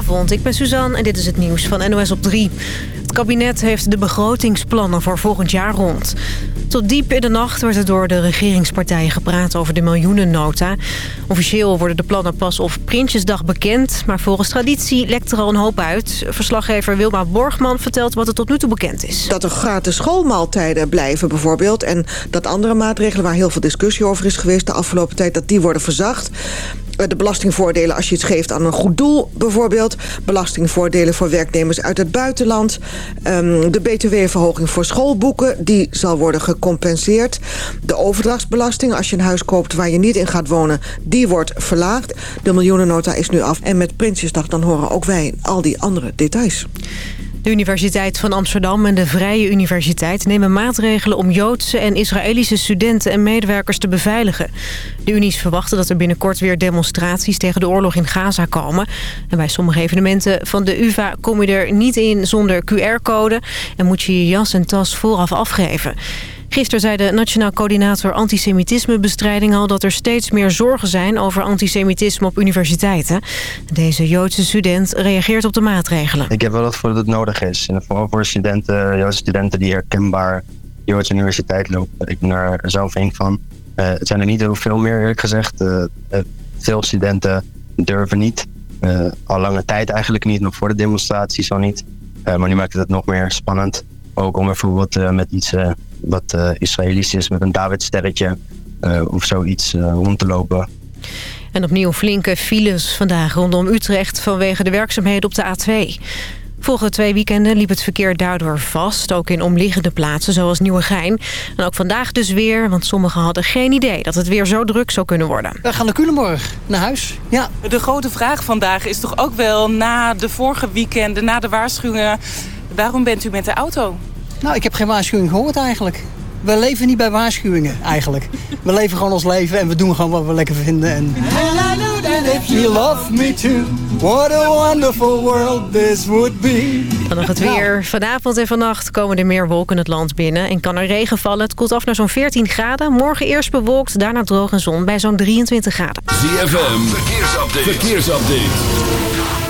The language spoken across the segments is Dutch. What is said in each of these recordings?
Goedenavond, ik ben Suzanne en dit is het nieuws van NOS op 3. Het kabinet heeft de begrotingsplannen voor volgend jaar rond. Tot diep in de nacht werd er door de regeringspartijen gepraat over de miljoenennota. Officieel worden de plannen pas op Prinsjesdag bekend... maar volgens traditie lekt er al een hoop uit. Verslaggever Wilma Borgman vertelt wat er tot nu toe bekend is. Dat er gratis schoolmaaltijden blijven bijvoorbeeld... en dat andere maatregelen waar heel veel discussie over is geweest... de afgelopen tijd, dat die worden verzacht de belastingvoordelen als je het geeft aan een goed doel bijvoorbeeld. Belastingvoordelen voor werknemers uit het buitenland. Um, de btw-verhoging voor schoolboeken, die zal worden gecompenseerd. De overdrachtsbelasting, als je een huis koopt waar je niet in gaat wonen, die wordt verlaagd. De miljoenennota is nu af. En met Prinsjesdag dan horen ook wij al die andere details. De Universiteit van Amsterdam en de Vrije Universiteit nemen maatregelen om Joodse en Israëlische studenten en medewerkers te beveiligen. De unies verwachten dat er binnenkort weer demonstraties tegen de oorlog in Gaza komen. En bij sommige evenementen van de UvA kom je er niet in zonder QR-code en moet je je jas en tas vooraf afgeven. Gisteren zei de Nationaal Coördinator Antisemitismebestrijding al... dat er steeds meer zorgen zijn over antisemitisme op universiteiten. Deze Joodse student reageert op de maatregelen. Ik heb wel dat voor dat het nodig is. En vooral voor studenten, Joodse studenten die herkenbaar Joodse universiteit lopen. Ik ben er zelf een van. Uh, het zijn er niet heel veel meer eerlijk gezegd. Uh, veel studenten durven niet. al lange tijd eigenlijk niet, nog voor de demonstraties al niet. maar nu maakt het het nog meer spannend. Ook om bijvoorbeeld met iets wat uh, Israëlisch is met een Davidsterretje uh, of zoiets uh, rond te lopen. En opnieuw flinke files vandaag rondom Utrecht vanwege de werkzaamheden op de A2. Volgende twee weekenden liep het verkeer daardoor vast, ook in omliggende plaatsen zoals Nieuwegein. En ook vandaag dus weer, want sommigen hadden geen idee dat het weer zo druk zou kunnen worden. We gaan naar Culemborg, naar huis. Ja. De grote vraag vandaag is toch ook wel na de vorige weekenden, na de waarschuwingen, waarom bent u met de auto? Nou, ik heb geen waarschuwing gehoord eigenlijk. We leven niet bij waarschuwingen eigenlijk. We leven gewoon ons leven en we doen gewoon wat we lekker vinden. En... what a wonderful world this would be. Dan nog het weer. Vanavond en vannacht komen er meer wolken het land binnen en kan er regen vallen. Het koelt af naar zo'n 14 graden. Morgen eerst bewolkt, daarna droog en zon bij zo'n 23 graden. ZFM, verkeersupdate. verkeersupdate.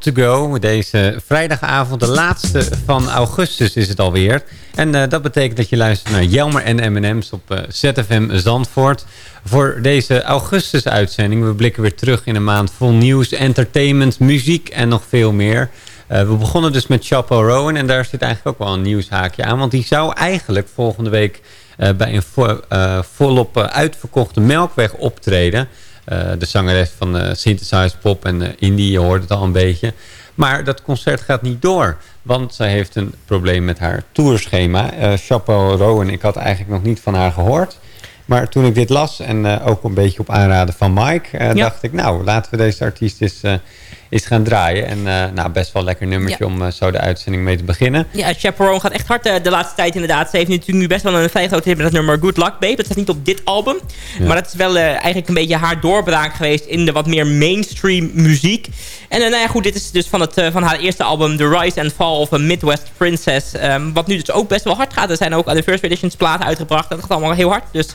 to Go. Deze vrijdagavond, de laatste van augustus is het alweer. En uh, dat betekent dat je luistert naar Jelmer en M&M's op uh, ZFM Zandvoort. Voor deze augustus-uitzending. We blikken weer terug in een maand vol nieuws, entertainment, muziek en nog veel meer. Uh, we begonnen dus met Chappelle Rowan en daar zit eigenlijk ook wel een nieuwshaakje aan. Want die zou eigenlijk volgende week bij een vo volop uitverkochte Melkweg optreden... Uh, de zangeres van uh, Synthesize Pop en uh, Indie, je hoort het al een beetje. Maar dat concert gaat niet door, want zij heeft een probleem met haar tourschema. Uh, Chapeau Rowan, ik had eigenlijk nog niet van haar gehoord. Maar toen ik dit las en ook een beetje op aanraden van Mike... Ja. dacht ik, nou, laten we deze artiest eens is gaan draaien. En uh, nou, best wel lekker nummertje om uh, zo de uitzending mee te beginnen. Ja, Chaperone gaat echt hard uh, de laatste tijd inderdaad. Ze heeft natuurlijk nu best wel een vrij grote hit met het nummer Good Luck Babe. Dat staat niet op dit album. Ja. Maar dat is wel eigenlijk een beetje haar doorbraak geweest in de wat meer mainstream muziek. En nou ja, goed, dit is dus van, het, van haar eerste album The Rise and Fall of a Midwest Princess. Um, wat nu dus ook best wel hard gaat. Er zijn ook de First Editions platen uitgebracht. Dat gaat allemaal heel hard. Dus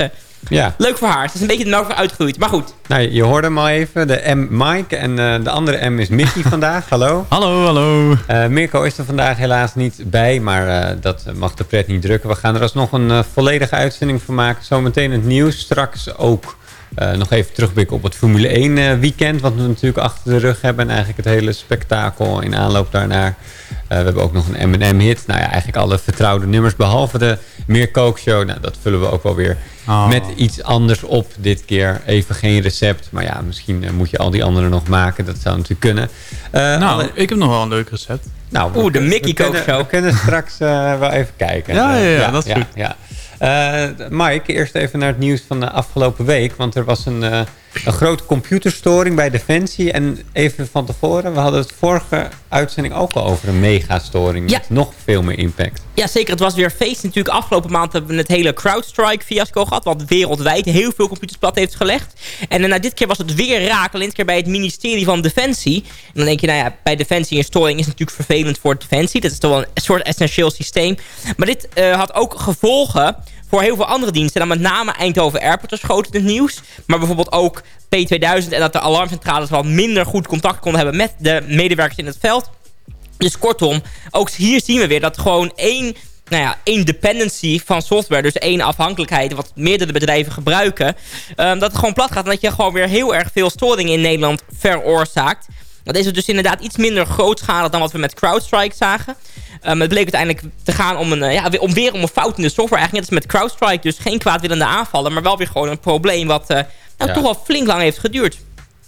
ja. Leuk voor haar. Ze is een beetje de melk uitgegroeid. Maar goed. Nou, je hoorde hem al even. De M Mike. En uh, de andere M is Mickey vandaag. Hallo. Hallo, hallo. Uh, Mirko is er vandaag helaas niet bij. Maar uh, dat mag de pret niet drukken. We gaan er alsnog een volledige uitzending van maken. Zometeen het nieuws. Straks ook uh, nog even terugblikken op het Formule 1 uh, weekend. Wat we natuurlijk achter de rug hebben. En eigenlijk het hele spektakel in aanloop daarnaar. Uh, we hebben ook nog een M&M hit. Nou ja, eigenlijk alle vertrouwde nummers. Behalve de Meer Kookshow. Nou, dat vullen we ook wel weer oh. met iets anders op dit keer. Even geen recept. Maar ja, misschien moet je al die andere nog maken. Dat zou natuurlijk kunnen. nou, alle... ik heb nog wel een leuk recept. Nou, Oeh, de Mickey Kookshow. We kunnen straks wel even kijken. Ja, ja, ja, ja dat is goed. Ja. Uh, Mike, eerst even naar het nieuws van de afgelopen week. Want er was een, uh, een grote computerstoring bij Defensie. En even van tevoren, we hadden het vorige uitzending ook al over een megastoring. Ja. Met nog veel meer impact. Ja, zeker. Het was weer feest. Natuurlijk afgelopen maand hebben we het hele CrowdStrike-fiasco gehad. Wat wereldwijd heel veel computers plat heeft gelegd. En uh, nou, dit keer was het weer raak. Alleen dit keer bij het ministerie van Defensie. En dan denk je, nou ja, bij Defensie een storing is natuurlijk vervelend voor Defensie. Dat is toch wel een soort essentieel systeem. Maar dit had ook gevolgen voor heel veel andere diensten. En dan met name Eindhoven Airport is groot in het nieuws. Maar bijvoorbeeld ook P2000 en dat de alarmcentrales wat minder goed contact konden hebben met de medewerkers in het veld. Dus kortom, ook hier zien we weer dat gewoon één nou ja, één dependency van software. Dus één afhankelijkheid wat meerdere bedrijven gebruiken. Um, dat het gewoon plat gaat. En dat je gewoon weer heel erg veel storing in Nederland veroorzaakt. Dat is dus inderdaad iets minder grootschalig dan wat we met CrowdStrike zagen. Um, het bleek uiteindelijk te gaan om, een, uh, ja, om weer om een fout in de software. Eigenlijk net als met CrowdStrike. Dus geen kwaadwillende aanvallen. Maar wel weer gewoon een probleem wat uh, nou, toch wel flink lang heeft geduurd.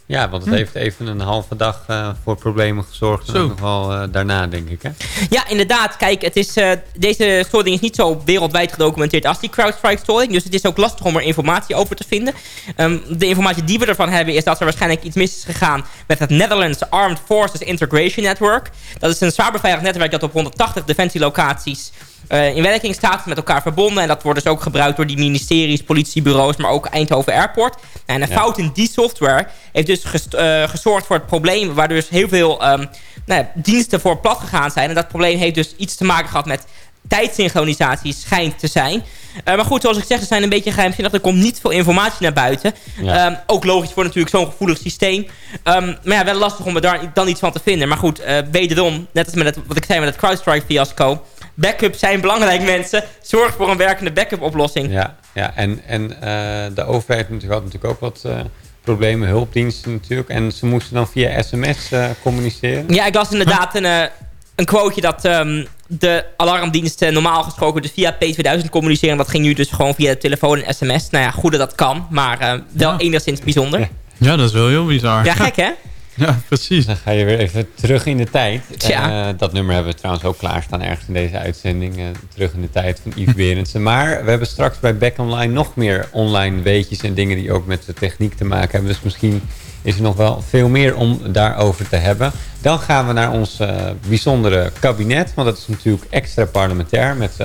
Ja, want het hm. heeft even een halve dag uh, voor problemen gezorgd. En nog wel uh, daarna, denk ik. Hè? Ja, inderdaad. Kijk, het is, uh, deze storing is niet zo wereldwijd gedocumenteerd als die CrowdStrike-storing. Dus het is ook lastig om er informatie over te vinden. Um, de informatie die we ervan hebben is dat er waarschijnlijk iets mis is gegaan... met het Netherlands Armed Forces Integration Network. Dat is een zwaar beveiligd netwerk dat op 180 defensielocaties in werking staat, met elkaar verbonden. En dat wordt dus ook gebruikt door die ministeries, politiebureaus, maar ook Eindhoven Airport. En een ja. fout in die software heeft dus uh, gezorgd voor het probleem, waar dus heel veel um, nou, diensten voor plat gegaan zijn. En dat probleem heeft dus iets te maken gehad met tijdsynchronisatie schijnt te zijn. Uh, maar goed, zoals ik zeg, er zijn een beetje geheimzinnig. Er komt niet veel informatie naar buiten. Ja. Um, ook logisch voor natuurlijk zo'n gevoelig systeem. Um, maar ja, wel lastig om er daar dan iets van te vinden. Maar goed, uh, wederom, net als met het, wat ik zei met het CrowdStrike fiasco backups zijn belangrijk mensen. Zorg voor een werkende backup oplossing. Ja, ja en, en uh, de overheid had natuurlijk ook wat uh, problemen. Hulpdiensten natuurlijk. En ze moesten dan via sms uh, communiceren. Ja, ik las inderdaad een, een quoteje dat um, de alarmdiensten normaal gesproken dus via P2000 communiceren. Dat ging nu dus gewoon via de telefoon en sms. Nou ja, goed dat dat kan. Maar wel ja. enigszins bijzonder. Ja. ja, dat is wel heel bizar. Ja, gek hè? Ja, precies. Dan ga je weer even terug in de tijd. Uh, dat nummer hebben we trouwens ook klaarstaan ergens in deze uitzending. Uh, terug in de tijd van Yves Berendsen. Maar we hebben straks bij Back Online nog meer online weetjes en dingen die ook met de techniek te maken hebben. Dus misschien is er nog wel veel meer om daarover te hebben. Dan gaan we naar ons uh, bijzondere kabinet. Want dat is natuurlijk extra parlementair met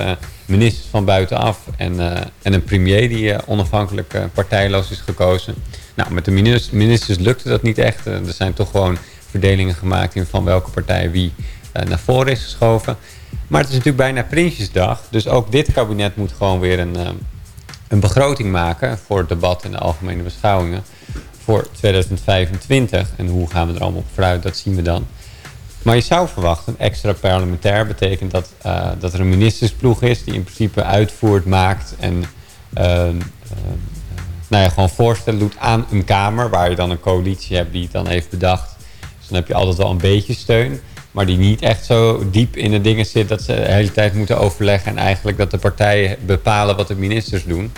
ministers van buitenaf en, en een premier die onafhankelijk partijloos is gekozen. Nou, met de ministers lukte dat niet echt. Eh, er zijn toch gewoon verdelingen gemaakt in van welke partij wie naar voren is geschoven. Maar het is natuurlijk bijna Prinsjesdag. Dus ook dit kabinet moet gewoon weer een, een begroting maken voor het debat en de algemene beschouwingen. Voor 2025. En hoe gaan we er allemaal op vooruit, dat zien we dan. Maar je zou verwachten, extra parlementair betekent dat, uh, dat er een ministersploeg is... die in principe uitvoert, maakt en uh, nou ja, gewoon voorstellen doet aan een Kamer... waar je dan een coalitie hebt die het dan heeft bedacht. Dus dan heb je altijd wel een beetje steun... maar die niet echt zo diep in de dingen zit... dat ze de hele tijd moeten overleggen... en eigenlijk dat de partijen bepalen wat de ministers doen...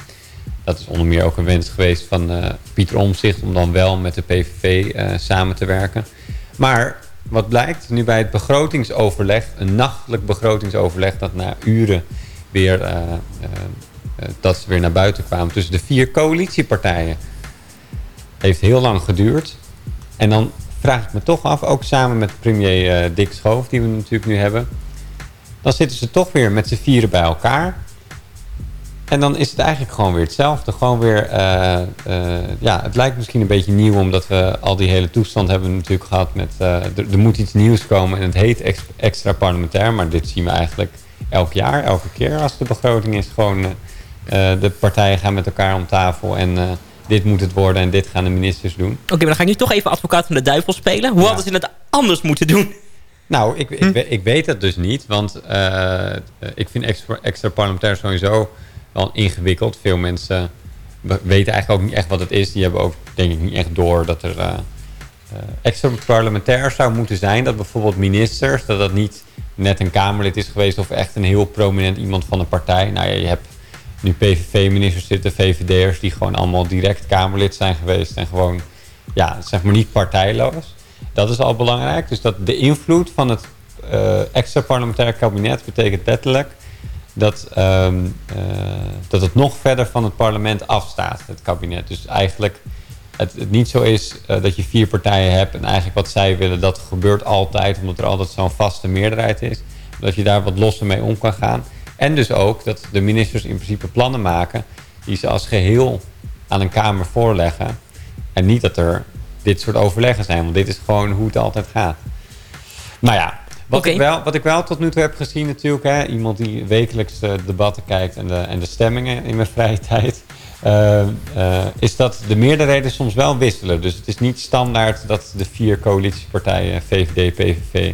Dat is onder meer ook een wens geweest van uh, Pieter Omzicht... om dan wel met de PVV uh, samen te werken. Maar wat blijkt, nu bij het begrotingsoverleg... een nachtelijk begrotingsoverleg... dat na uren weer, uh, dat ze weer naar buiten kwamen... tussen de vier coalitiepartijen. Heeft heel lang geduurd. En dan vraag ik me toch af, ook samen met premier Dick Schoof... die we natuurlijk nu hebben... dan zitten ze toch weer met z'n vieren bij elkaar... En dan is het eigenlijk gewoon weer hetzelfde. Gewoon weer, uh, uh, ja, het lijkt misschien een beetje nieuw... omdat we al die hele toestand hebben natuurlijk gehad met... Uh, er, moet iets nieuws komen en het heet ex, extra parlementair. Maar dit zien we eigenlijk elk jaar, elke keer als de begroting is. Gewoon de partijen gaan met elkaar om tafel en dit moet het worden... en dit gaan de ministers doen. Oké, maar dan ga ik nu toch even advocaat van de duivel spelen. Hoe ja. hadden ze het anders moeten doen? Nou, ik, ik, hm? ik weet het dus niet. Want ik vind extra, extra parlementair sowieso wel ingewikkeld. Veel mensen weten eigenlijk ook niet echt wat het is. Die hebben ook denk ik niet echt door dat er uh, uh, extra parlementair zou moeten zijn. Dat bijvoorbeeld ministers, dat dat niet net een Kamerlid is geweest... of echt een heel prominent iemand van een partij. Nou ja, je hebt nu PVV-ministers zitten, VVD'ers... die gewoon allemaal direct Kamerlid zijn geweest... en gewoon, ja, zeg maar niet partijloos. Dat is al belangrijk. Dus dat de invloed van het uh, extra parlementair kabinet betekent letterlijk dat, um, uh, dat het nog verder van het parlement afstaat, het kabinet. Dus eigenlijk het, het niet zo is uh, dat je vier partijen hebt en eigenlijk wat zij willen, dat gebeurt altijd, omdat er altijd zo'n vaste meerderheid is. Dat je daar wat losser mee om kan gaan. En dus ook dat de ministers in principe plannen maken die ze als geheel aan een Kamer voorleggen. En niet dat er dit soort overleggen zijn, want dit is gewoon hoe het altijd gaat. Maar ja, wat, okay. ik wel, wat ik wel tot nu toe heb gezien natuurlijk, hè, iemand die wekelijks de debatten kijkt en de, en de stemmingen in mijn vrije tijd, uh, uh, is dat de meerderheden soms wel wisselen. Dus het is niet standaard dat de vier coalitiepartijen, VVD, PVV,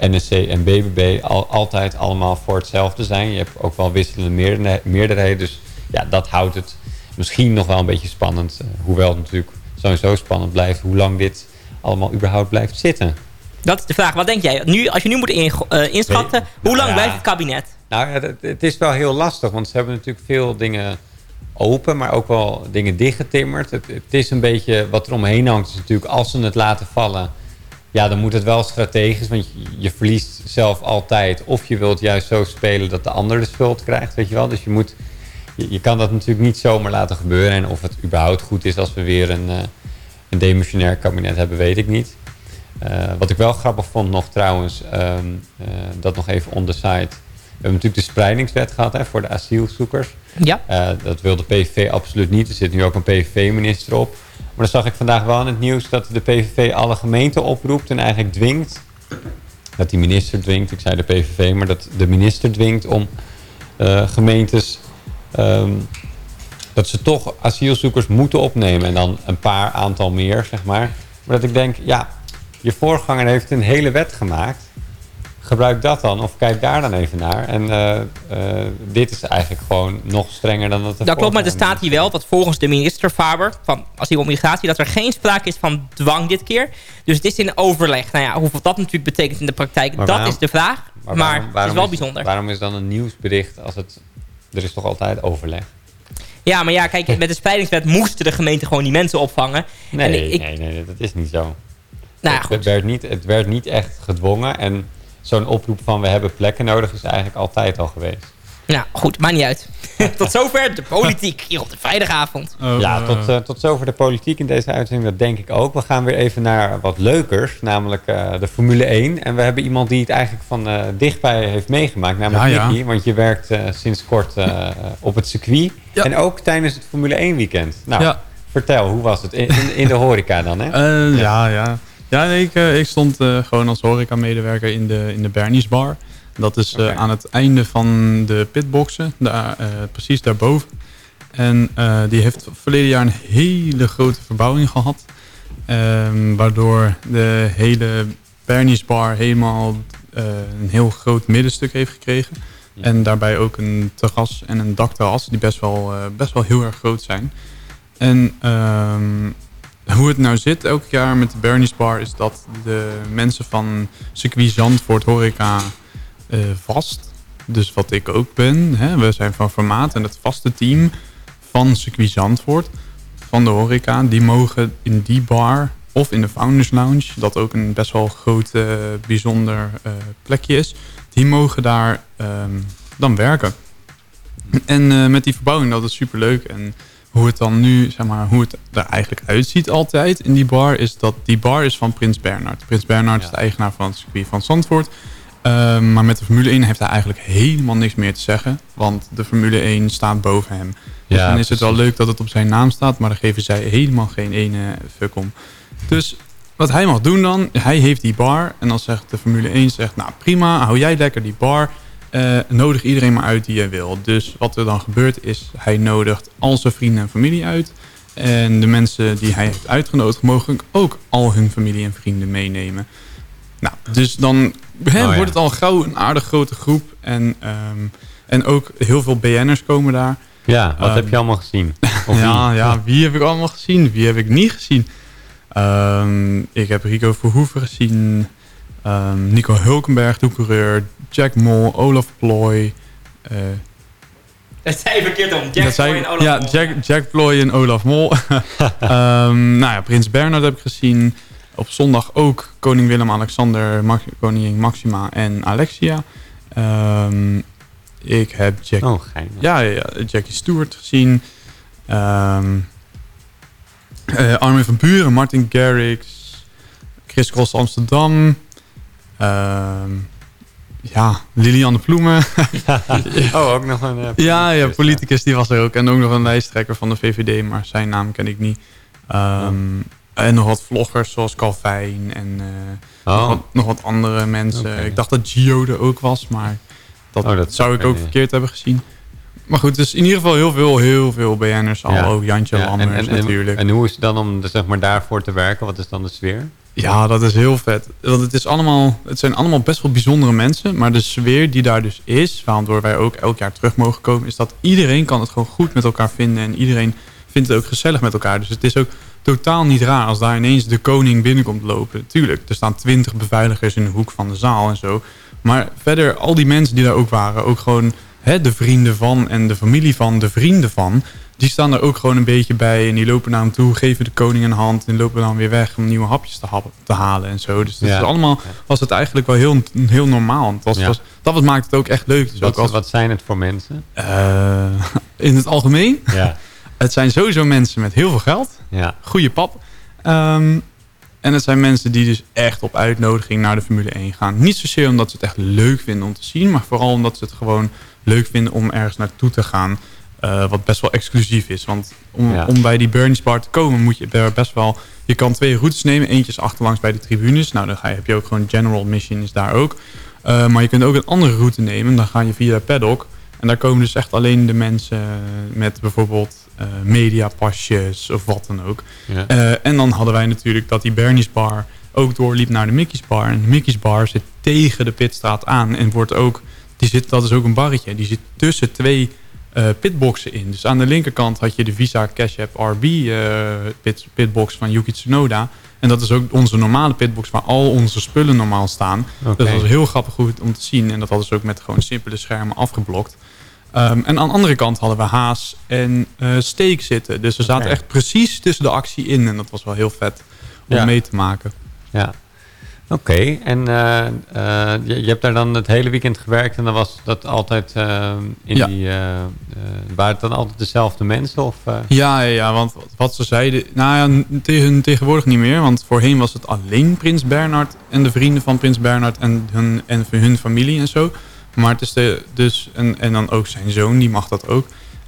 NSC en BBB, al, altijd allemaal voor hetzelfde zijn. Je hebt ook wel wisselende meerderheden, dus ja, dat houdt het misschien nog wel een beetje spannend. Uh, hoewel het natuurlijk sowieso spannend blijft hoe lang dit allemaal überhaupt blijft zitten. Dat is de vraag. Wat denk jij? Nu, als je nu moet in, uh, inschatten, nee. hoe lang blijft het kabinet? Nou, het, het, is wel heel lastig. Want ze hebben natuurlijk veel dingen open, maar ook wel dingen dichtgetimmerd. Het, het is een beetje, wat er omheen hangt, is natuurlijk als ze het laten vallen... Ja, dan moet het wel strategisch, want je, je verliest zelf altijd. Of je wilt juist zo spelen dat de ander de schuld krijgt, weet je wel. Dus je moet... Je, je kan dat natuurlijk niet zomaar laten gebeuren. En of het überhaupt goed is als we weer een, uh, een demissionair kabinet hebben, weet ik niet. Uh, wat ik wel grappig vond nog trouwens, um, uh, dat nog even on the side. We hebben natuurlijk de spreidingswet gehad hè, voor de asielzoekers. Ja. Uh, dat wil de PVV absoluut niet. Er zit nu ook een PVV-minister op. Maar dan zag ik vandaag wel in het nieuws dat de PVV alle gemeenten oproept en eigenlijk dwingt. Dat die minister dwingt, ik zei de PVV, maar dat de minister dwingt om gemeentes... Um, dat ze toch asielzoekers moeten opnemen. En dan een paar aantal meer, zeg maar. Maar dat ik denk, ja, je voorganger heeft een hele wet gemaakt. Gebruik dat dan of kijk daar dan even naar. En uh, uh, dit is eigenlijk gewoon nog strenger dan dat Dat klopt, maar er staat hier wel dat volgens de minister Faber van asiel en migratie... dat er geen sprake is van dwang dit keer. Dus het is in overleg. Nou ja, hoeveel dat natuurlijk betekent in de praktijk, maar dat waarom, is de vraag. Maar, maar waarom, het is wel is, bijzonder. Waarom is dan een nieuwsbericht als het... Er is toch altijd overleg? Ja, maar ja, kijk, met de spreidingswet moesten de gemeenten gewoon die mensen opvangen. Nee, ik, nee, nee, dat is niet zo. Nou, het, het, werd niet, het werd niet echt gedwongen. En zo'n oproep van we hebben plekken nodig is eigenlijk altijd al geweest. Nou goed, maakt niet uit. tot zover de politiek hier op de vrijdagavond. Oh, ja, tot, uh, tot zover de politiek in deze uitzending. Dat denk ik ook. We gaan weer even naar wat leukers. Namelijk uh, de Formule 1. En we hebben iemand die het eigenlijk van uh, dichtbij heeft meegemaakt. Namelijk ja, Nicky. Ja. Want je werkt sinds kort op het circuit. Ja. En ook tijdens het Formule 1 weekend. Nou, vertel, hoe was het? In, in, in de horeca dan, hè? ja, ja. Ja, nee, ik, ik stond uh, gewoon als horeca-medewerker in de, in de Bernie's Bar. Dat is okay. aan het einde van de pitboxen, daar, precies daarboven. En die heeft verleden jaar een hele grote verbouwing gehad. Ehm, waardoor de hele Bernie's Bar helemaal eh, een heel groot middenstuk heeft gekregen. En daarbij ook een terras en een dakterras die best wel, eh, best wel heel erg groot zijn. En ehm, hoe het nou zit elk jaar met de Bernie's Bar is dat de mensen van circuit Zandvoort Horeca eh, vast, dus wat ik ook ben, hè, we zijn van formaat en het vaste team van circuit Zandvoort, van de horeca, die mogen in die bar of in de Founders Lounge, dat ook een best wel groot, eh, bijzonder eh, plekje is, die mogen daar ehm, dan werken. En met die verbouwing, dat is super leuk. En hoe het dan nu, zeg maar, hoe het er eigenlijk uitziet altijd in die bar, is dat die bar is van Prins Bernhard. Prins Bernhard is de eigenaar van het circuit van Zandvoort. Ehm, maar met de Formule 1 heeft hij eigenlijk helemaal niks meer te zeggen. Want de Formule 1 staat boven hem. Dus Ja, dan is het wel leuk dat het op zijn naam staat. Maar daar geven zij helemaal geen ene fuck om. Dus wat hij mag doen dan, hij heeft die bar. En dan zegt de Formule 1, zegt, nou prima, hou jij lekker die bar. Eh, nodig iedereen maar uit die je wil. Dus wat er dan gebeurt is, hij nodigt al zijn vrienden en familie uit. En de mensen die hij heeft uitgenodigd, mogen ook al hun familie en vrienden meenemen. Nou, dus dan Oh, ja. wordt het al gauw een aardig grote groep. En, ehm, en ook heel veel BN'ers komen daar. Ja, wat Ehm, heb je allemaal gezien? Of ja, wie? ja, wie heb ik allemaal gezien? Wie heb ik niet gezien? Ehm, ik heb Rico Verhoeven gezien. Ehm, Nico Hulkenberg, de coureur. Jack Mol, Olaf Ploy. eh, Dat zei je verkeerd om. Jack Ploy en Olaf Ja, Mol. Jack, Jack Ploy en Olaf Mol. Ehm, nou ja, Prins Bernhard heb ik gezien. Op zondag ook koning Willem-Alexander, Max- koningin Maxima en Alexia. Ehm, ik heb Jack... Oh, geinig. Ja, ja, ja, Jackie Stewart gezien. Ehm eh, Armin van Buren, Martin Garrix. Chris Cross Amsterdam. Ehm, ja, Liliane Ploemen. Oh, ook nog een... eh, Ja, ja, politicus, die was er ook. En ook nog een lijsttrekker van de VVD, maar zijn naam ken ik niet. Ehm, En nog wat vloggers zoals Calvijn en eh, Oh. nog, wat, nog wat andere mensen. Ik dacht dat Gio er ook was, maar dat, Oh, dat zou ik ook verkeerd hebben gezien. Maar goed, dus in ieder geval heel veel, heel veel BN'ers al. Ja. Ook Jantje Ja, en- Lammers en, en, natuurlijk. En, hoe is het dan om zeg maar, daarvoor te werken? Wat is dan de sfeer? Ja, dat is heel vet. Want het, is allemaal, het zijn allemaal best wel bijzondere mensen. Maar de sfeer die daar dus is, waardoor wij ook elk jaar terug mogen komen... is dat iedereen kan het gewoon goed met elkaar vinden. En iedereen vindt het ook gezellig met elkaar. Dus het is ook totaal niet raar als daar ineens de koning binnenkomt lopen. Tuurlijk, er staan twintig beveiligers in de hoek van de zaal en zo. Maar verder, al die mensen die daar ook waren... ook gewoon hè, de vrienden van en de familie van de vrienden van... die staan er ook gewoon een beetje bij. En die lopen naar hem toe, geven de koning een hand... en lopen dan weer weg om nieuwe hapjes te, halen en zo. Dus dat Ja. is allemaal was het eigenlijk wel heel, heel normaal. Het was, Ja. was, dat was, maakt het ook echt leuk. Dus Wat, als, wat zijn het voor mensen? eh, in het algemeen, Ja. het zijn sowieso mensen met heel veel geld. Ja. Goede pap. Ehm, en het zijn mensen die dus echt op uitnodiging naar de Formule 1 gaan. Niet zozeer omdat ze het echt leuk vinden om te zien. Maar vooral omdat ze het gewoon leuk vinden om ergens naartoe te gaan. Eh, wat best wel exclusief is. Want om, Ja. om bij die Bernie's Bar te komen moet je er best wel... Je kan twee routes nemen. Eentje is achterlangs bij de tribunes. Nou, dan ga je, heb je ook gewoon General Mission is daar ook. Eh, maar je kunt ook een andere route nemen. Dan ga je via paddock. En daar komen dus echt alleen de mensen met bijvoorbeeld eh mediapasjes of wat dan ook. Ja. En dan hadden wij natuurlijk dat die Bernie's Bar ook doorliep naar de Mickey's Bar. En de Mickey's Bar zit tegen de pitstraat aan en wordt ook, die zit, dat is ook een barretje, die zit tussen twee eh, pitboxen in. Dus aan de linkerkant had je de Visa Cash App RB eh, pit, pitbox van Yuki Tsunoda. En dat is ook onze normale pitbox waar al onze spullen normaal staan. Dus dat was heel grappig goed om te zien. En dat hadden ze ook met gewoon simpele schermen afgeblokt. Ehm, en aan de andere kant hadden we Haas en eh Steak zitten. Dus we zaten echt precies tussen de actie in. En dat was wel heel vet om Ja. mee te maken. Ja. Oké, en eh, eh, je, je hebt daar dan het hele weekend gewerkt en dan was dat altijd eh, in Ja. die... waren het dan altijd dezelfde mensen? Of? Ja, ja, want wat- ze zeiden... Nou ja, tegen, tegenwoordig niet meer. Want voorheen was het alleen Prins Bernhard en de vrienden van Prins Bernhard en hun, en hun familie en zo. Maar het is de, dus... En, en dan ook zijn zoon, die mag dat ook.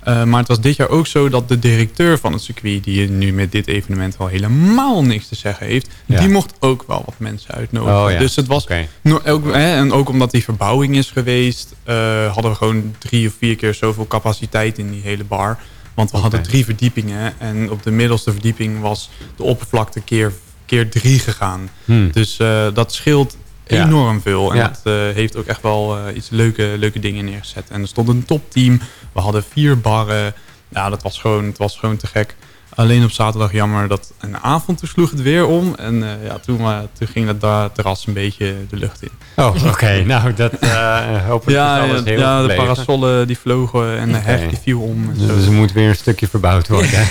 Eh, maar het was dit jaar ook zo dat de directeur van het circuit... die nu met dit evenement al helemaal niks te zeggen heeft... Ja. die mocht ook wel wat mensen uitnodigen. Oh ja, Dus het was... No- ook, hè, en ook omdat die verbouwing is geweest... eh, hadden we gewoon drie of vier keer zoveel capaciteit in die hele bar. Want we hadden drie verdiepingen. En op de middelste verdieping was de oppervlakte keer keer drie gegaan. Hmm. Dus eh, dat scheelt Ja. enorm veel. En Ja. dat heeft ook echt wel iets leuke, leuke dingen neergezet. En er stond een topteam. We hadden vier barren. Ja, dat was gewoon, het was gewoon te gek. Alleen op zaterdag jammer dat een avond toen sloeg het weer om. En eh, ja, toen, eh, toen ging het da- terras een beetje de lucht in. Oh, oké. Nou, dat uh, hopelijk Ja, is alles ja, heel ja de parasollen die vlogen en de heg die viel om. En zo. Dus er moet weer een stukje verbouwd worden.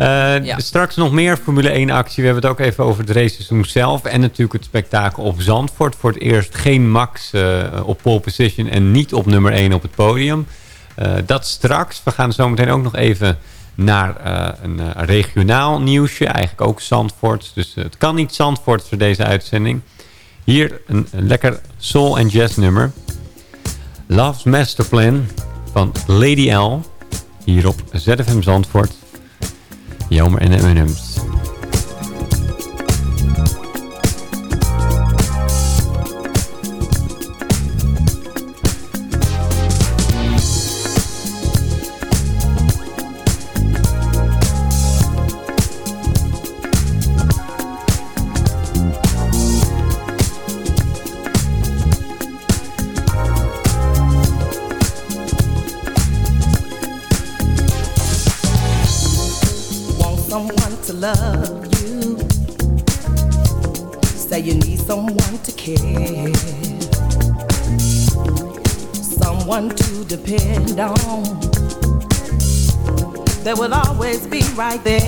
Eh, Ja. Straks nog meer Formule 1 actie. We hebben het ook even over het raceseizoen zelf. En natuurlijk het spektakel op Zandvoort. Voor het eerst geen Max eh, op pole position en niet op nummer 1 op het podium. Eh, dat straks. We gaan zo meteen ook nog even naar een regionaal nieuwsje. Eigenlijk ook Zandvoort. Dus het kan niet Zandvoort voor deze uitzending. Hier een, een lekker soul en jazz nummer. Love's Masterplan van Lady L. Hier op ZFM Zandvoort. Jammer en M&M's. Always be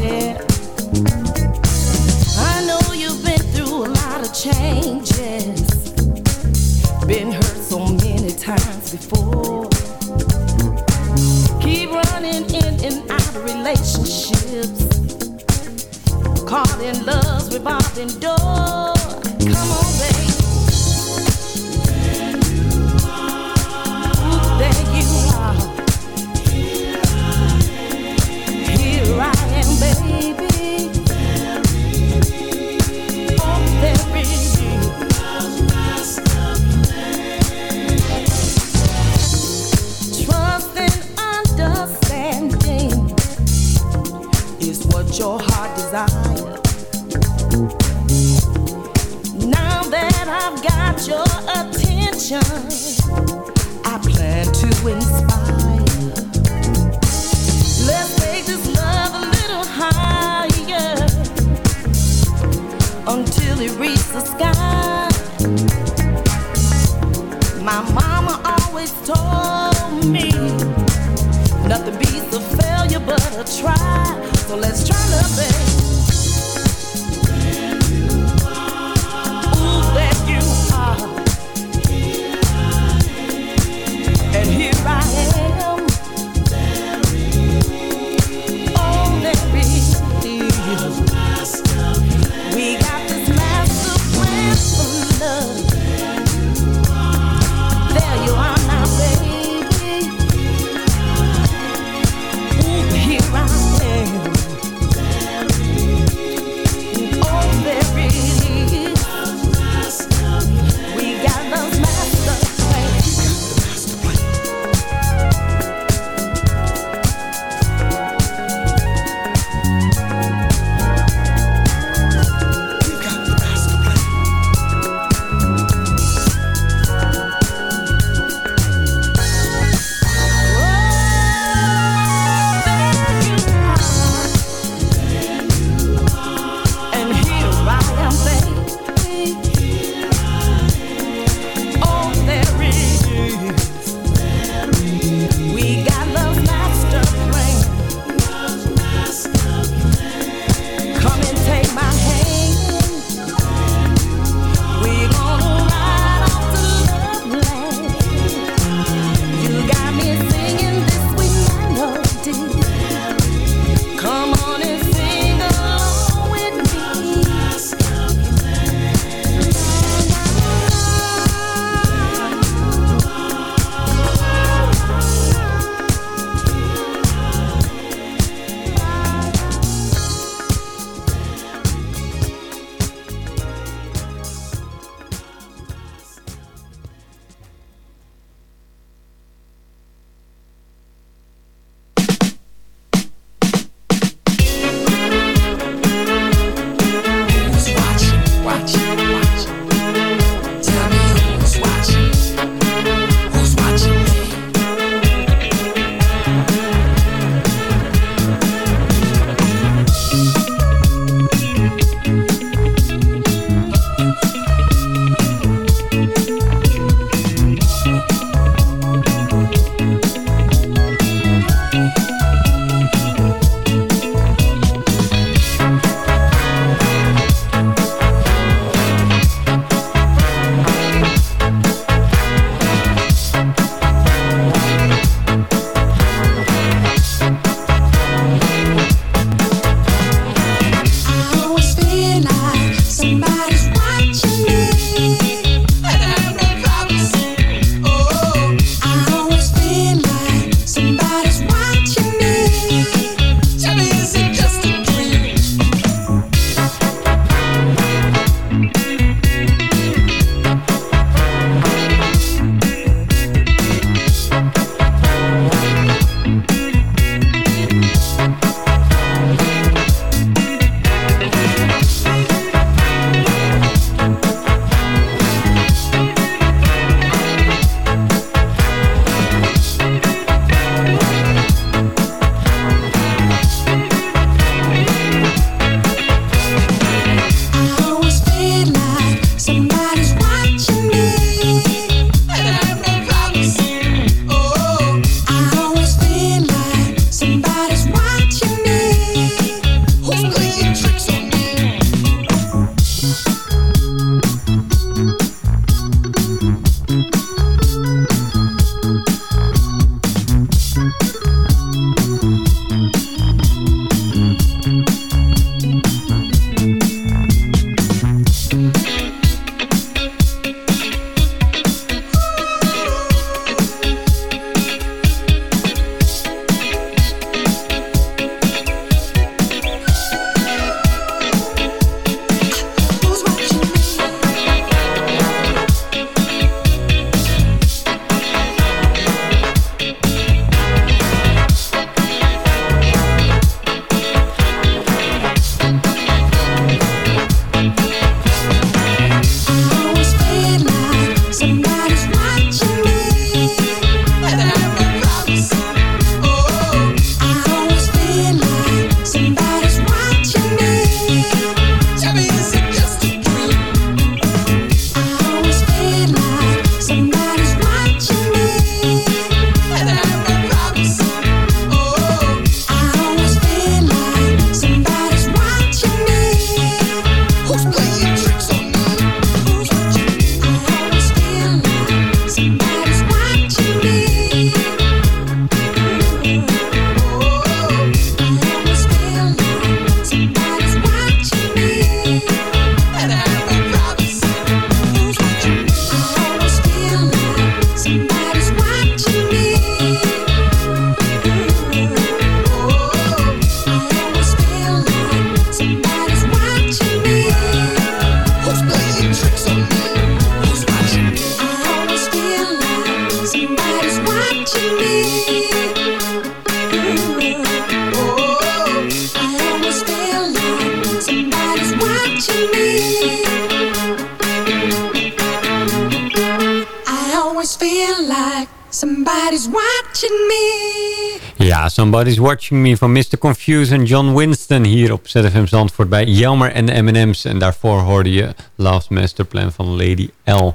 Somebody's Watching Me van Mr. Confuse en John Winston hier op ZFM Zandvoort bij Jelmer en de M&M's. En daarvoor hoorde je Last Masterplan van Lady L.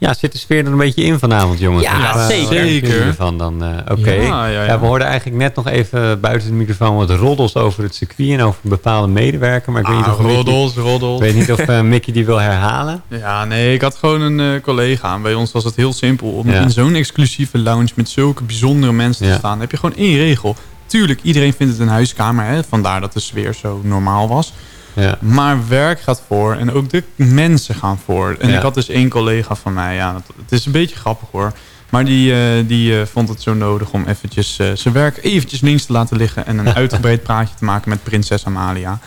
Ja, zit de sfeer er een beetje in vanavond, jongens? Ja, eh, zeker. ervan dan? eh, Oké. Ja, ja, ja. we hoorden eigenlijk net nog even buiten de microfoon wat roddels over het circuit en over een bepaalde medewerker. Maar ik weet niet Ah, of Mickey- roddels, roddels. Ik weet niet of eh, Mickey die wil herhalen. Ja, nee, ik had gewoon een eh, collega. En bij ons was het heel simpel. Om Ja. in zo'n exclusieve lounge met zulke bijzondere mensen Ja. te staan... heb je gewoon één regel. Tuurlijk, iedereen vindt het een huiskamer. Hè? Vandaar dat de sfeer zo normaal was. Ja. Maar werk gaat voor en ook de mensen gaan voor. En Ja. ik had dus één collega van mij. Ja, dat, het is een beetje grappig hoor. Maar die, eh, die eh, vond het zo nodig om eventjes eh, zijn werk eventjes links te laten liggen... en een uitgebreid praatje te maken met prinses Amalia.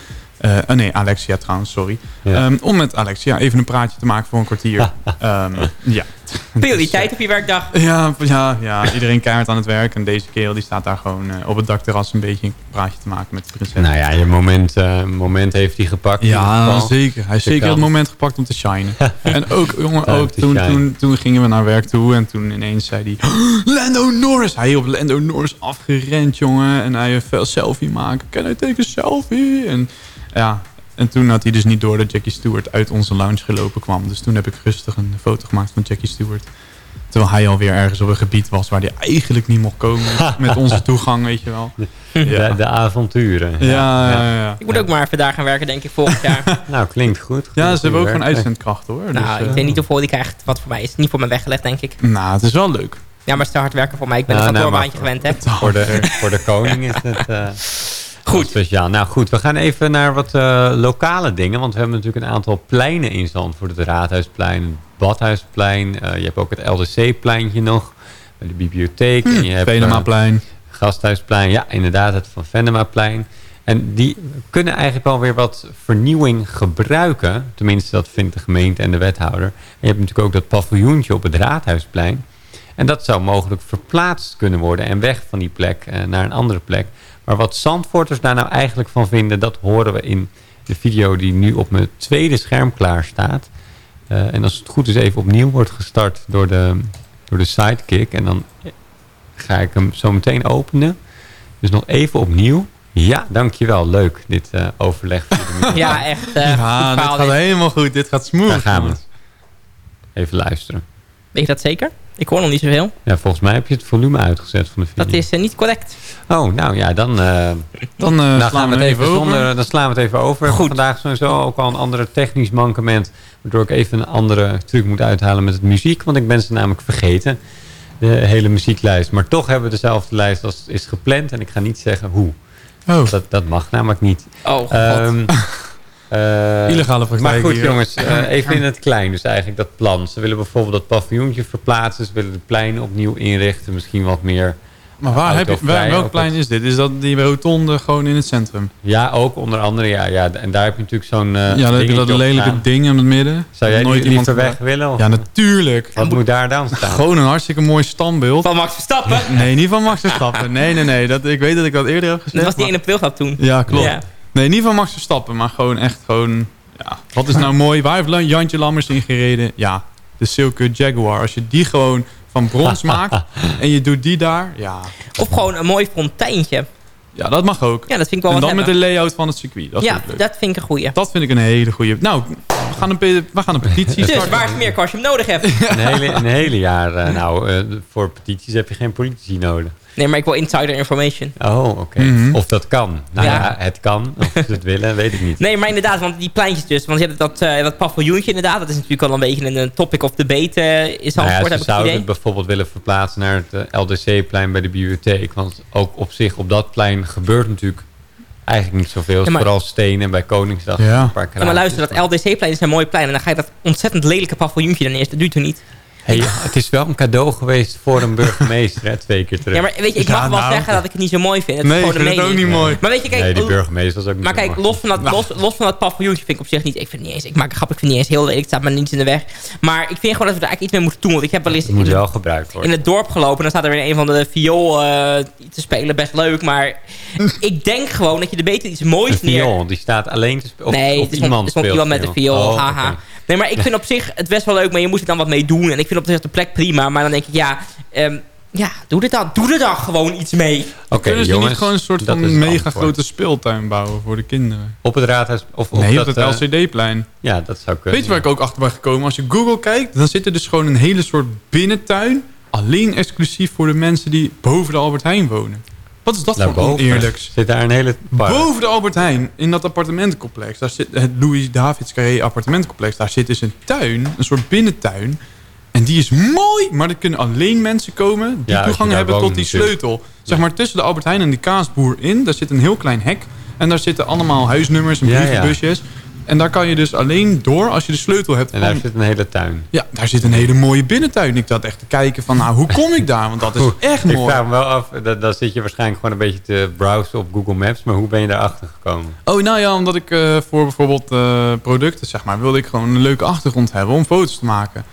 Oh nee, Alexia trouwens, sorry. Ja. Ehm, om met Alexia even een praatje te maken voor een kwartier. Ehm, ja. Prioriteit op je werkdag. Ja, ja, ja, iedereen keihard aan het werk. En deze kerel die staat daar gewoon eh, op het dakterras een beetje een praatje te maken met de prinses. Nou ja, je moment, eh, moment heeft hij gepakt. Ja, zeker. Hij heeft zeker het moment gepakt om te shinen. en ook, jongen, ook to toen, toen, toen gingen we naar werk toe. En toen ineens zei hij... Lando Norris! Hij op Lando Norris afgerend, jongen. En hij heeft veel selfie maken. Can I take a selfie? En ja... En toen had hij dus niet door dat Jackie Stewart uit onze lounge gelopen kwam. Dus toen heb ik rustig een foto gemaakt van Jackie Stewart. Terwijl hij alweer ergens op een gebied was waar hij eigenlijk niet mocht komen. met onze toegang, weet je wel. Ja. De, de avonturen. Ja, ja, ja. Ik moet ook maar even daar gaan werken, denk ik, volgend jaar. Nou, klinkt goed. Ja, ze hebben ook gewoon uitzendkracht hoor. nou, dus, ik eh, weet niet of die krijgt wat voor mij is. Niet voor mij weggelegd, denk ik. Nou, het is wel leuk. Ja, maar het is te hard werken voor mij. Ik ben Nou, een nou, kantoorbaantje maar gewend, hè. Voor de, voor de koning is het eh, Goed. speciaal. Nou goed, we gaan even naar wat eh, lokale dingen. Want we hebben natuurlijk een aantal pleinen in Zandvoort. Het Raadhuisplein, het Badhuisplein. eh, je hebt ook het LDC-pleintje nog. Bij de bibliotheek. en je hebt, eh, Venemaplein. Gasthuisplein, ja, inderdaad, het Van Venemaplein. En die kunnen eigenlijk wel weer wat vernieuwing gebruiken. Tenminste, dat vindt de gemeente en de wethouder. En je hebt natuurlijk ook dat paviljoentje op het Raadhuisplein. En dat zou mogelijk verplaatst kunnen worden en weg van die plek naar een andere plek. Maar wat Zandvoorters daar nou eigenlijk van vinden, dat horen we in de video die nu op mijn tweede scherm klaar staat. Eh, en als het goed is even opnieuw wordt gestart door de, door de sidekick. En dan ga ik hem zo meteen openen. Dus nog even opnieuw. Ja, dankjewel. Leuk, dit eh, overleg. Ja, echt. eh, ja, goed dit gaat helemaal goed. Dit gaat smooth. Daar gaan we. Even luisteren. Weet je dat zeker? Ik hoor nog niet zoveel. Ja, volgens mij heb je het volume uitgezet van de video. Dat is eh, niet correct. Oh, nou ja, dan, eh, Dan, eh, dan slaan gaan we het even zonder. Dan slaan we het even over. We hebben Vandaag sowieso ook al een andere technisch mankement. Waardoor ik even een andere truc moet uithalen met het muziek. Want ik ben ze namelijk vergeten. De hele muzieklijst. Maar toch hebben we dezelfde lijst als is gepland. En ik ga niet zeggen hoe. Oh. Dat, dat mag namelijk niet. Oh, god. Eh, Illegale praktijk Maar goed hier. jongens, eh, even in het klein dus eigenlijk dat plan. Ze willen bijvoorbeeld dat paviljoentje verplaatsen. Ze willen de pleinen opnieuw inrichten. Misschien wat meer Maar waar heb je, waar, welk plein is dit? Is dat die rotonde gewoon in het centrum? Ja, ook onder andere. Ja, ja, en daar heb je natuurlijk zo'n eh ja, dan heb je dingetje dat lelijke staan. ding in het midden. Zou jij Nooit iemand liever weg willen? Of? Ja, natuurlijk. Wat moet daar dan staan? Gewoon een hartstikke mooi standbeeld. Van Max Verstappen. Nee, niet van Max Verstappen. Nee, nee, nee. Dat, ik weet dat ik dat eerder heb gezegd. Dat was die maar- ene pilgrap toen. Ja, klopt. Ja. Nee, niet van Max Verstappen, maar gewoon echt gewoon... Ja, wat is nou mooi? Waar heeft Jantje Lammers in gereden? Ja, de Silke Jaguar. Als je die gewoon van brons maakt en je doet die daar, ja. Of gewoon een mooi fonteintje. Ja, dat mag ook. Ja, dat vind ik wel en wat dan met de layout van het circuit. Dat is Ja, dat vind ik een goeie. Dat vind ik een hele goede. Nou, we gaan een, we gaan een petitie Dus waar is meer als je hem nodig hebt? Een hele, een hele jaar. eh, nou, eh, voor petities heb je geen politici nodig. Nee, maar ik wil insider information. Oh, oké. Mhm. Of dat kan. Nou ja. Ja. het kan. Of ze het willen, weet ik niet. Nee, maar inderdaad, want die pleintjes dus. Want je hebt dat, eh, dat paviljoentje inderdaad. Dat is natuurlijk al een beetje een, een topic of debate uh, is al Nou ja, voor, ze heb zouden het bijvoorbeeld willen verplaatsen naar het eh, LDC-plein bij de bibliotheek. Want ook op zich op dat plein gebeurt natuurlijk eigenlijk niet zoveel. Ja, maar- Vooral stenen bij Koningsdag. Ja. Een paar Ja, maar luister, dat LDC-plein is een mooi plein. En dan ga je dat ontzettend lelijke paviljoentje dan eerst. Dat duurt toch niet? Hey, het is wel een cadeau geweest voor een burgemeester, hè, twee keer terug. Ja, maar weet je, ik Ja, mag wel nou. zeggen dat ik het niet zo mooi vind. Het Nee, is ik gewoon vind een het ook niet mooi. Maar weet je, kijk, nee, die burgemeester was ook niet Maar kijk, los van, dat, los, los van dat paviljoentje vind ik op zich niet... Ik vind het niet eens... Ik maak een grap, ik vind het niet eens heel lelijk. Het staat me niets in de weg. Maar ik vind gewoon dat we er eigenlijk iets mee moeten doen. Want ik heb wel eens Het moet in, wel gebruikt in worden. het dorp gelopen... en dan staat er weer een van de viool eh, te spelen. Best leuk, maar... ik denk gewoon dat je er beter iets moois Een neer... viool, die staat alleen te spelen. nee, of het is iemand iemand, met een viool. Oh, haha. Nee, maar ik vind op zich het best wel leuk, maar je moet er dan wat mee doen. En ik vind op de plek prima. Maar dan denk ik, ja, ehm, Ja, doe dit dan. Doe er dan gewoon iets mee. Oké, Kunnen ze jongens. niet gewoon een soort van mega antwoord. grote speeltuin bouwen voor de kinderen? Op het raadhuis? Of op nee, op dat, het eh, LCD-plein. Ja, dat zou kunnen. Weet je waar ik ook achter ben gekomen? Als je Google kijkt, dan zit er dus gewoon een hele soort binnentuin. Alleen exclusief voor de mensen die boven de Albert Heijn wonen. Wat is dat voor oneerlijks? Zit daar een hele park. Boven de Albert Heijn, in dat appartementencomplex. Daar zit het Louis Davids Carré appartementencomplex. Daar zit dus een tuin, een soort binnentuin. En die is mooi, maar er kunnen alleen mensen komen... die Ja, toegang hebben tot die natuurlijk. sleutel. Zeg maar tussen de Albert Heijn en die kaasboer in. Daar zit een heel klein hek. En daar zitten allemaal huisnummers en Ja, ja. brievenbusjes. En daar kan je dus alleen door als je de sleutel hebt. En daar zit een hele tuin. Ja, daar zit een hele mooie binnentuin. Ik zat echt te kijken van, nou, hoe kom ik daar? Want dat is echt Ik mooi. vraag me wel af, dan, dan zit je waarschijnlijk gewoon een beetje te browsen op Google Maps. Maar hoe ben je daarachter gekomen? Oh, nou ja, omdat ik eh, voor bijvoorbeeld eh, producten, zeg maar, wilde ik gewoon een leuke achtergrond hebben om foto's te maken.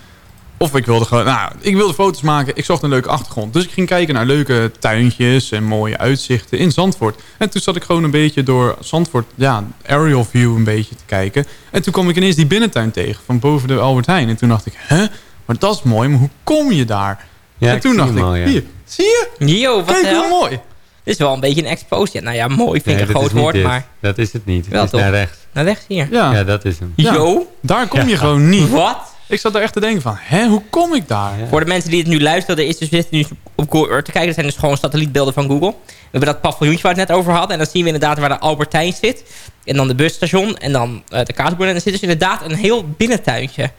Of ik wilde gewoon, nou, ik wilde foto's maken, ik zocht een leuke achtergrond. Dus ik ging kijken naar leuke tuintjes en mooie uitzichten in Zandvoort. En toen zat ik gewoon een beetje door Zandvoort, ja, aerial view een beetje te kijken. En toen kwam ik ineens die binnentuin tegen van boven de Albert Heijn. En toen dacht ik, hè, maar dat is mooi, maar hoe kom je daar? Ja, en toen dacht ik, al, ja. hier, zie je? Yo, wat Kijk hoe mooi. Dit is wel een beetje een exposure. Nou ja, mooi vind Nee, ik een groot woord, dit. maar... Dat is het niet. Wel het is toch? naar rechts. Naar rechts hier. Ja, Ja, dat is hem. Ja. Yo. daar kom je gewoon niet. Wat? Ik zat daar echt te denken van, hè, hoe kom ik daar? Voor de mensen die het nu luisteren, er is dus zitten nu op Google Earth te kijken. Dat zijn dus gewoon satellietbeelden van Google. We hebben dat paviljoentje waar we het net over hadden. En dan zien we inderdaad waar de Albertijn zit. En dan de busstation. En dan eh, de kaasboer. En er zit dus inderdaad een heel binnentuintje.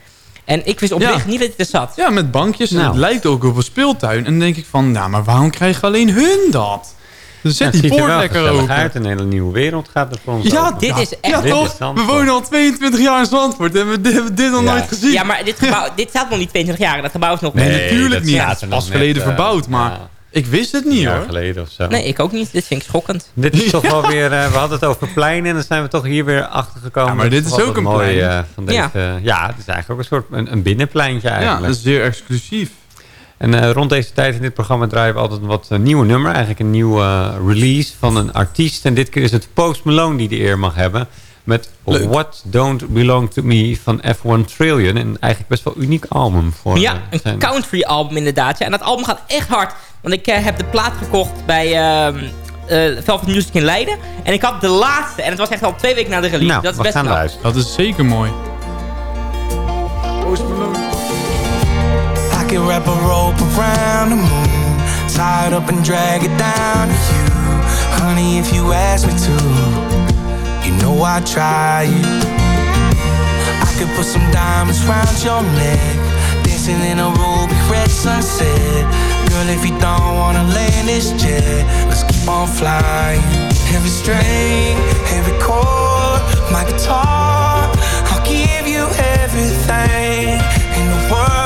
En ik wist oprecht Ja. niet dat het er zat. Ja, met bankjes. En Nou. het lijkt ook op een speeltuin. En dan denk ik van, nou, maar waarom krijgen alleen hun dat? Dus Ja, zet het die er poort lekker open. uit. Een hele nieuwe wereld gaat er voor ons Ja, open. Dit is echt... Ja, toch? We wonen al 22 jaar in Zandvoort. En we dit hebben dit nog Ja. nooit gezien. Ja, maar dit, gebouw, dit staat nog niet 22 jaar. Dat gebouw is nog... nee, Nee, natuurlijk dat niet. Het is pas net, geleden eh, verbouwd. Maar ja. ik wist het Een niet, jaar hoor. geleden of zo. Nee, ik ook niet. Dit vind ik schokkend. Dit is toch wel weer... eh, we hadden het over pleinen en dan zijn we toch hier weer achter gekomen. Ja, maar dit is ook een mooi, plein. eh, van deze, Ja. ja. het is eigenlijk ook een soort een, een binnenpleintje Ja, eigenlijk. dat is zeer exclusief. En eh, rond deze tijd in dit programma draaien we altijd een wat eh, nieuwe nummer. Eigenlijk een nieuwe eh, release van een artiest. En dit keer is het Post Malone die de eer mag hebben. Met Leuk. What Don't Belong To Me van F1 Trillion. En eigenlijk best wel een uniek album. Voor, Ja, een zijn- country album inderdaad. Ja. En dat album gaat echt hard. Want ik heb de plaat gekocht bij ehm eh, Velvet Music in Leiden. En ik had de laatste. En het was echt al twee weken na de release. Nou, dat is we best gaan. Dat is zeker mooi. I can wrap a rope around the moon, tie it up and drag it down to you. Honey, if you ask me to, you know I try it. I could put some diamonds round your neck, dancing in a ruby red sunset. Girl, if you don't wanna land this jet, let's keep on flying. Every string, every chord, my guitar, I'll give you everything in the world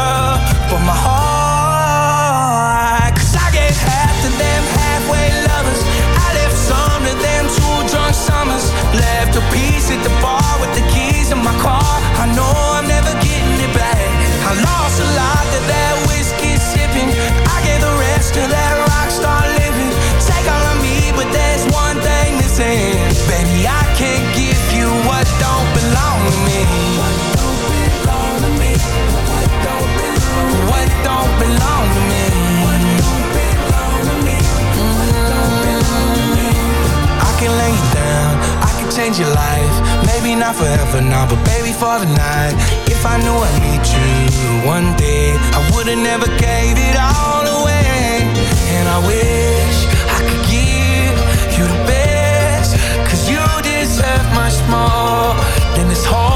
change your life. Maybe not forever now, but baby for the night. If I knew I'd meet you one day, I would've never gave it all away. And I wish I could give you the best, cause you deserve much more than this hole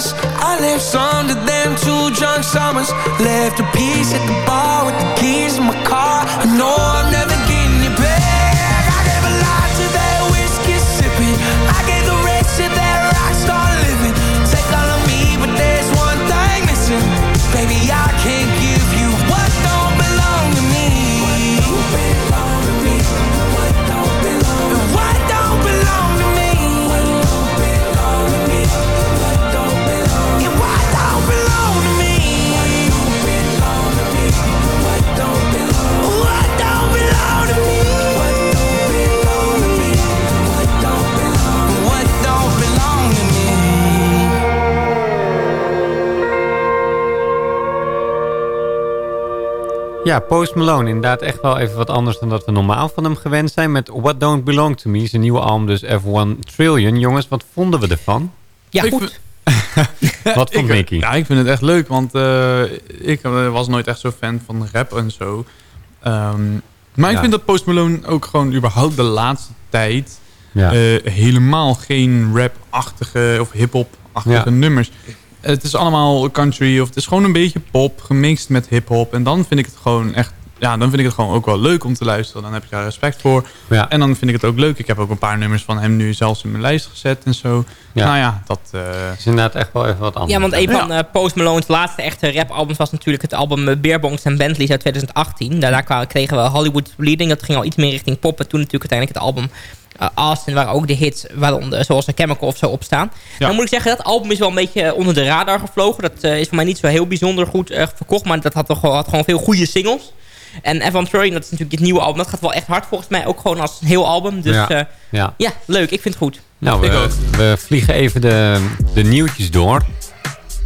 summers I left some to them, two drunk summers. Left a piece at the bar with the keys in my car. I know I'm never Ja, Post Malone. Inderdaad echt wel even wat anders dan dat we normaal van hem gewend zijn. Met What Don't Belong To Me. Zijn nieuwe album dus F1 Trillion. Jongens, wat vonden we ervan? Ja, Ik goed. Wat vond ik, Mickey? Ja, ik vind het echt leuk, want eh, ik eh, was nooit echt zo fan van rap en zo. Ehm, maar ik Ja. vind dat Post Malone ook gewoon überhaupt de laatste tijd... Ja. eh, helemaal geen rap-achtige of hip-hop-achtige Ja. nummers. Het is allemaal country of het is gewoon een beetje pop gemixt met hip-hop. En dan vind ik het gewoon echt... Ja, dan vind ik het gewoon ook wel leuk om te luisteren. Dan heb ik daar respect voor. Ja. En dan vind ik het ook leuk. Ik heb ook een paar nummers van hem nu zelfs in mijn lijst gezet en zo. Ja. Nou ja, dat... eh, is inderdaad echt wel even wat anders. Ja, want een van eh, Post Malone's laatste echte rapalbums was natuurlijk het album eh, Beerbongs en Bentleys uit 2018. Daarna kwamen, kregen we Hollywood Bleeding. Dat ging al iets meer richting pop. En toen natuurlijk uiteindelijk het album eh, Austin, waar ook de hits, waaronder, zoals een Chemical of zo op staan. Dan moet ik zeggen, dat album is wel een beetje onder de radar gevlogen. Dat eh, is voor mij niet zo heel bijzonder goed verkocht, maar dat had, toch had gewoon veel goede singles. En Evan Trillion, dat is natuurlijk het nieuwe album. Dat gaat wel echt hard volgens mij, ook gewoon als een heel album. Dus Ja. ja, Ja. ja leuk. Ik vind het goed. Nou, we, ook. we vliegen even de, de nieuwtjes door.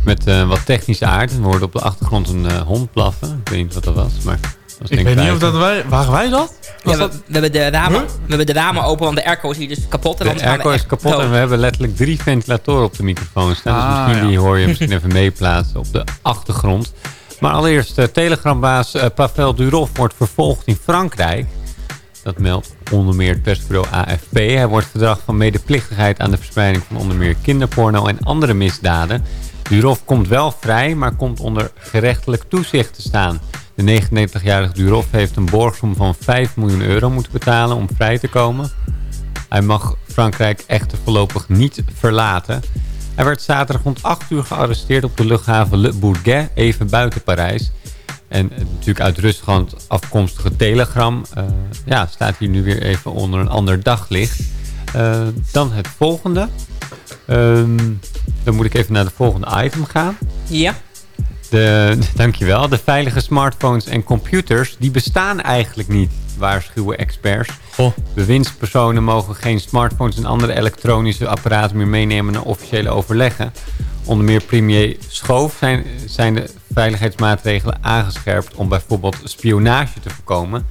Met eh, wat technische aard. We hoorden op de achtergrond een eh, hond blaffen. Ik weet niet wat dat was, maar... Dat was Ik denk weet niet of dat wij... Waren wij dat? Ja, we, we hebben de ramen, we hebben de ramen open, want de airco is hier dus kapot. En De airco is kapot dood. en we hebben letterlijk drie ventilatoren op de microfoon staan. Ah, dus misschien ja. die hoor je misschien even meeplaatsen op de achtergrond. Maar allereerst, uh, Telegrambaas eh, Pavel Durov wordt vervolgd in Frankrijk. Dat meldt onder meer het persbureau AFP. Hij wordt verdacht van medeplichtigheid aan de verspreiding van onder meer kinderporno en andere misdaden. Durov komt wel vrij, maar komt onder gerechtelijk toezicht te staan. De 99-jarige Durov heeft een borgsom van 5 miljoen euro moeten betalen om vrij te komen. Hij mag Frankrijk echter voorlopig niet verlaten. Hij werd zaterdag rond 8 uur gearresteerd op de luchthaven Le Bourget, even buiten Parijs. En eh, natuurlijk uit Rusland afkomstige Telegram. eh, ja, staat hier nu weer even onder een ander daglicht. Eh, dan het volgende. Ehm, dan moet ik even naar de volgende item gaan. Ja. De, dankjewel. De veilige smartphones en computers, die bestaan eigenlijk niet, waarschuwen experts. Bewindspersonen mogen geen smartphones en andere elektronische apparaten meer meenemen naar officiële overleggen. Onder meer premier Schoof zijn, zijn de veiligheidsmaatregelen aangescherpt om bijvoorbeeld spionage te voorkomen.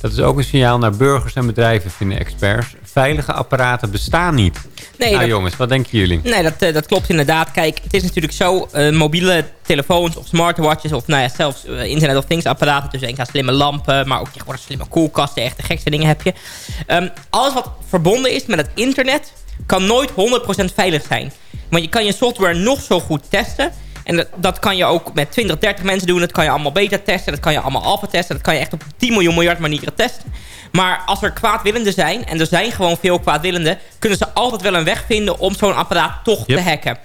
Dat is ook een signaal naar burgers en bedrijven, vinden experts. Veilige apparaten bestaan niet. Nee, nou dat- jongens, wat denken jullie? Nee, dat, eh, dat klopt inderdaad. Kijk, het is natuurlijk zo, eh, mobiele telefoons of smartwatches of nou ja, zelfs eh, Internet of Things apparaten. Dus denk aan slimme lampen, maar ook tegenwoordig slimme koelkasten. Echt de gekste dingen heb je. Ehm, alles wat verbonden is met het internet kan nooit 100% veilig zijn. Want je kan je software nog zo goed testen. En dat, dat kan je ook met 20, 30 mensen doen. Dat kan je allemaal beta testen. Dat kan je allemaal alpha testen. Dat kan je echt op 10 miljoen miljard manieren testen. Maar als er kwaadwillenden zijn, en er zijn gewoon veel kwaadwillenden... kunnen ze altijd wel een weg vinden om zo'n apparaat toch te hacken.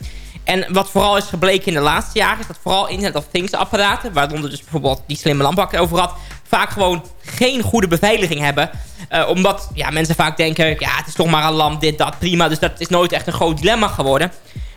En wat vooral is gebleken in de laatste jaren... is dat vooral Internet of Things apparaten... waaronder dus bijvoorbeeld die slimme lamp waar ik het over had... vaak gewoon geen goede beveiliging hebben. Eh, omdat ja, mensen vaak denken... ja, het is toch maar een lamp, dit, dat, prima. Dus dat is nooit echt een groot dilemma geworden.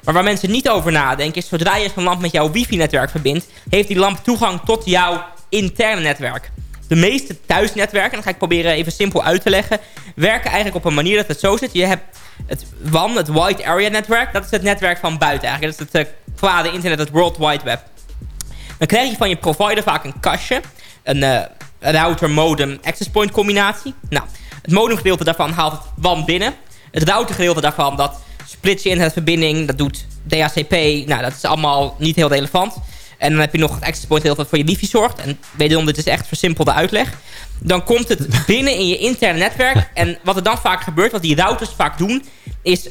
Maar waar mensen niet over nadenken... is zodra je zo'n lamp met jouw wifi-netwerk verbindt... heeft die lamp toegang tot jouw interne netwerk. De meeste thuisnetwerken, en dat ga ik proberen even simpel uit te leggen... werken eigenlijk op een manier dat het zo zit. Je hebt het WAN, het Wide Area Netwerk. Dat is het netwerk van buiten eigenlijk. Dat is het uh, kwade internet, het World Wide Web. Dan krijg je van je provider vaak een kastje. Een uh, router modem access point combinatie. Nou, het modemgedeelte daarvan haalt het WAN binnen. Het routergedeelte daarvan, dat splitst je internetverbinding. Dat doet DHCP. Nou, dat is allemaal niet heel relevant. En dan heb je nog het access point deel dat voor je wifi zorgt. En wederom, dit is echt versimpelde uitleg. Dan komt het binnen in je interne netwerk. En wat er dan vaak gebeurt, wat die routers vaak doen... is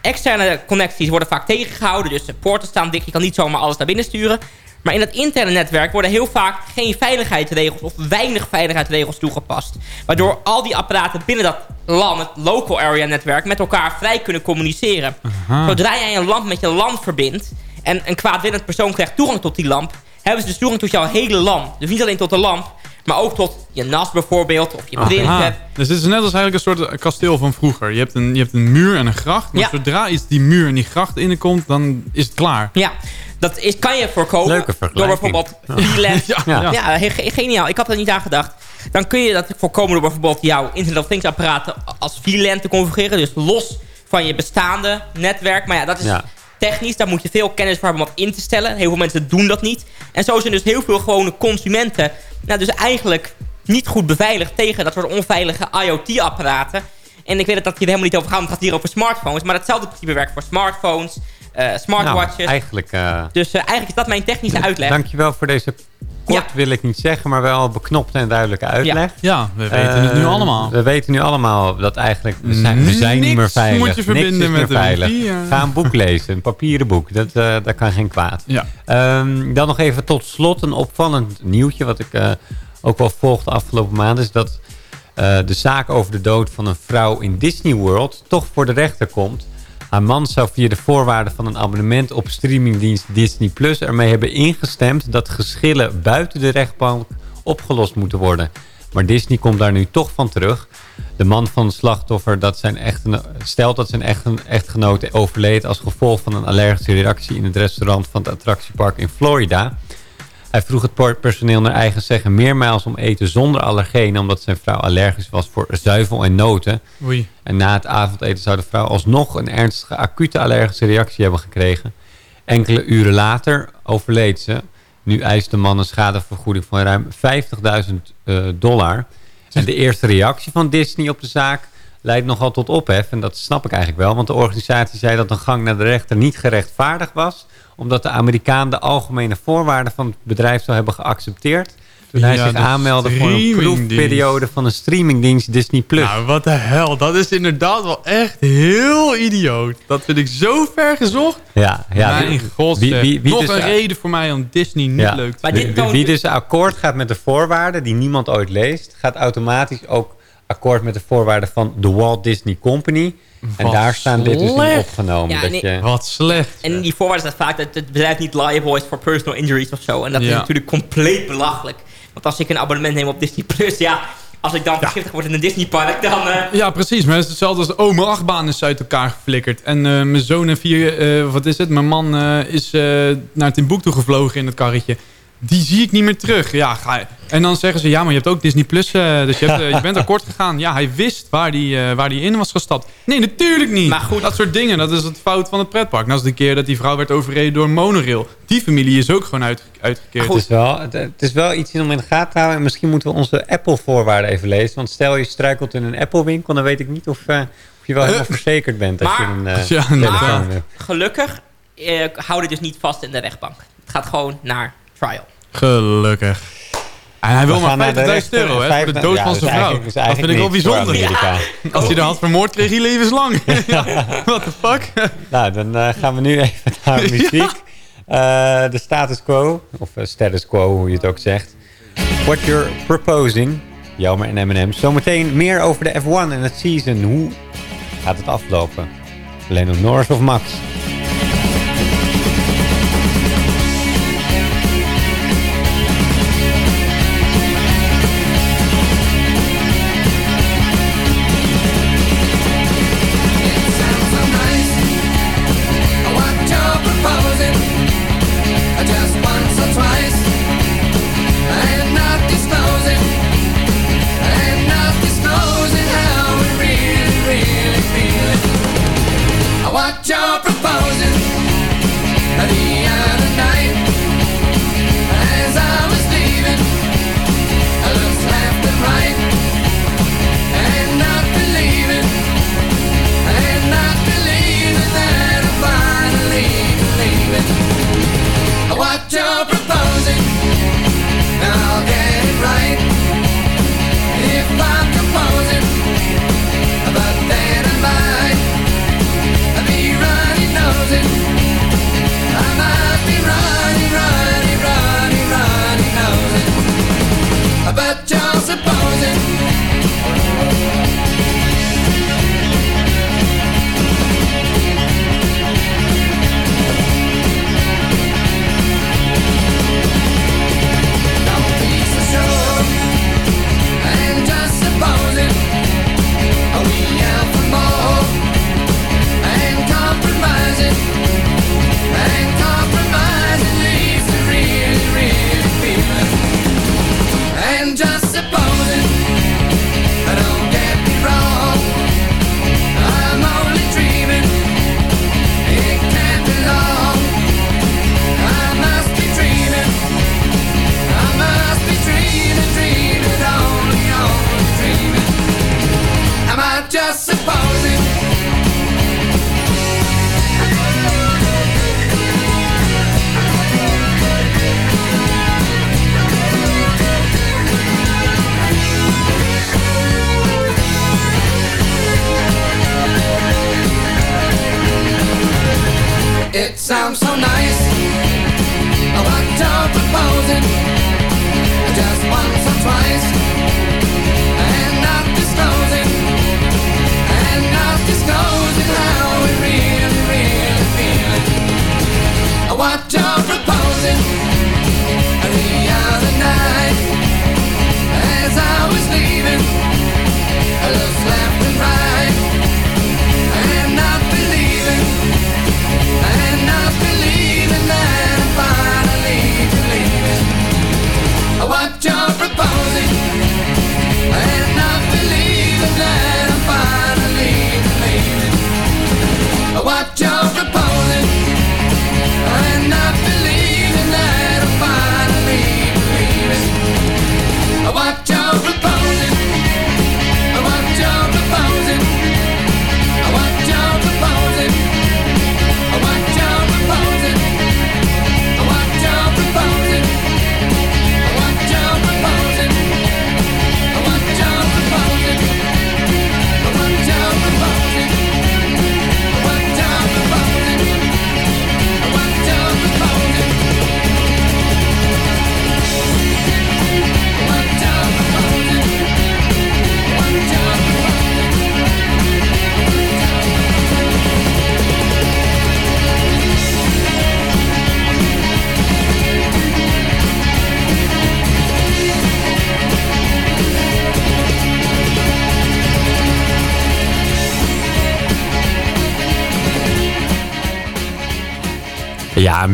externe connecties worden vaak tegengehouden. Dus de poorten staan dik, je kan niet zomaar alles naar binnen sturen. Maar in het interne netwerk worden heel vaak geen veiligheidsregels of weinig veiligheidsregels toegepast. Waardoor al die apparaten binnen dat LAN, het local area netwerk, met elkaar vrij kunnen communiceren. Aha. Zodra jij een lamp met je LAN verbindt en een kwaadwillend persoon krijgt toegang tot die lamp, hebben ze dus toegang tot jouw hele LAN. Dus niet alleen tot de lamp, maar ook tot je NAS bijvoorbeeld, of je printer. Aha. Dus dit is net als eigenlijk een soort kasteel van vroeger. Je hebt een, je hebt een muur en een gracht. Maar Ja. zodra iets die muur en die gracht innenkomt, dan is het klaar. Ja, dat is, kan je voorkomen Leuke door bijvoorbeeld VLANs. Ja. ja, Ja. ge- geniaal. Ik had er niet aan gedacht. Dan kun je dat voorkomen door bijvoorbeeld jouw Internet of Things apparaten als VLAN te configureren. Dus los van je bestaande netwerk. Maar ja, dat is Ja. Technisch. Daar moet je veel kennis voor hebben om dat in te stellen. Heel veel mensen doen dat niet. En zo zijn dus heel veel gewone consumenten... Nou, dus eigenlijk niet goed beveiligd tegen dat soort onveilige IoT-apparaten. En ik weet dat dat hier helemaal niet over gaat, want het gaat hier over smartphones. Maar hetzelfde principe werkt voor smartphones, smartwatches. Nou, eigenlijk... eh, Dus eh, eigenlijk is dat mijn technische uitleg. Dankjewel voor deze kort wil ik niet zeggen, maar wel beknopte en duidelijke uitleg. Ja, we weten het nu Eh, allemaal. We weten nu allemaal dat eigenlijk we zijn, we zijn niet meer veilig. moet je verbinden Niks is met meer de veilig. wifi, eh. Ga een boek lezen, een papieren boek. Dat, eh dat kan geen kwaad. Ja. Ehm, dan nog even tot slot een opvallend nieuwtje wat ik eh, ook wel volgde de afgelopen maanden. Is dat eh, de zaak over de dood van een vrouw in Disney World toch voor de rechter komt. Haar man zou via de voorwaarden van een abonnement op streamingdienst Disney Plus ermee hebben ingestemd dat geschillen buiten de rechtbank opgelost moeten worden. Maar Disney komt daar nu toch van terug. De man van het slachtoffer dat zijn stelt dat zijn echtgenote overleed als gevolg van een allergische reactie in het restaurant van het attractiepark in Florida. Hij vroeg het personeel naar eigen zeggen meermaals om eten zonder allergenen... omdat zijn vrouw allergisch was voor zuivel en noten. Oei. En na het avondeten zou de vrouw alsnog een ernstige acute allergische reactie hebben gekregen. Enkele uren later overleed ze. Nu eist de man een schadevergoeding van ruim 50.000 eh, dollar. En de eerste reactie van Disney op de zaak leidt nogal tot ophef. En dat snap ik eigenlijk wel. Want de organisatie zei dat een gang naar de rechter niet gerechtvaardigd was. Omdat de Amerikaan de algemene voorwaarden van het bedrijf zou hebben geaccepteerd. Toen hij Ja, zich de aanmeldde voor een proefperiode van een streamingdienst Disney+. Plus. Nou, wat de hel. Dat is inderdaad wel echt heel idioot. Dat vind ik zo ver gezocht. Ja, ja. Mijn god, Wie- zeg. wie- wie Nog dus- een reden voor mij om Disney niet Ja. leuk te Wie- vinden. wie, wie dus akkoord gaat met de voorwaarden die niemand ooit leest, gaat automatisch ook akkoord met de voorwaarden van de Walt Disney Company. En daar staan dit dus in opgenomen. Ja, dat nee. je, Wat slecht. En in die voorwaarden staat vaak dat het bedrijf niet liable is voor personal injuries of zo. En dat is Ja. natuurlijk compleet belachelijk. Want als ik een abonnement neem op Disney Plus, ja, als ik dan vergiftigd word in een Disneypark, dan... eh, Ja, precies. Maar het is hetzelfde als... Oh, mijn achtbaan is uit elkaar geflikkerd. En eh, mijn zoon en vier... eh, wat is het? Mijn man eh, is eh, naar Timbuktu gevlogen in het karretje. Die zie ik niet meer terug. Ja, ga. En dan zeggen ze... Ja, maar je hebt ook Disney Plus. eh, dus je, hebt, eh, je bent akkoord gegaan. Ja, hij wist waar die, eh, waar die in was gestapt. Nee, natuurlijk niet. Maar goed. Dat soort dingen. Dat is het fout van het pretpark. Dat is de keer dat die vrouw werd overreden door een monorail. Die familie is ook gewoon uit, uitgekeerd. het, is wel, het, het is wel iets om in de gaten te houden. En misschien moeten we onze Apple-voorwaarden even lezen. Want stel je struikelt in een Apple-winkel, dan weet ik niet of, eh, of je wel helemaal verzekerd bent als je een eh, Ja, hebt. gelukkig hou dit dus niet vast in de rechtbank. Het gaat gewoon naar trial. Gelukkig. En hij wil maar naar de 50.000 euro hè, voor de dood Ja, van dat zijn vrouw. Dat vind ik wel bijzonder. Als hij er had vermoord, kreeg hij levenslang. What the fuck? Nou, dan eh, gaan we nu even naar muziek. Eh, de status quo, of eh, status quo, hoe je het ook zegt. What you're proposing, Jelmer en M&M. Zometeen meer over de F1 en het season. Hoe gaat het aflopen? Lennon Norris of Max?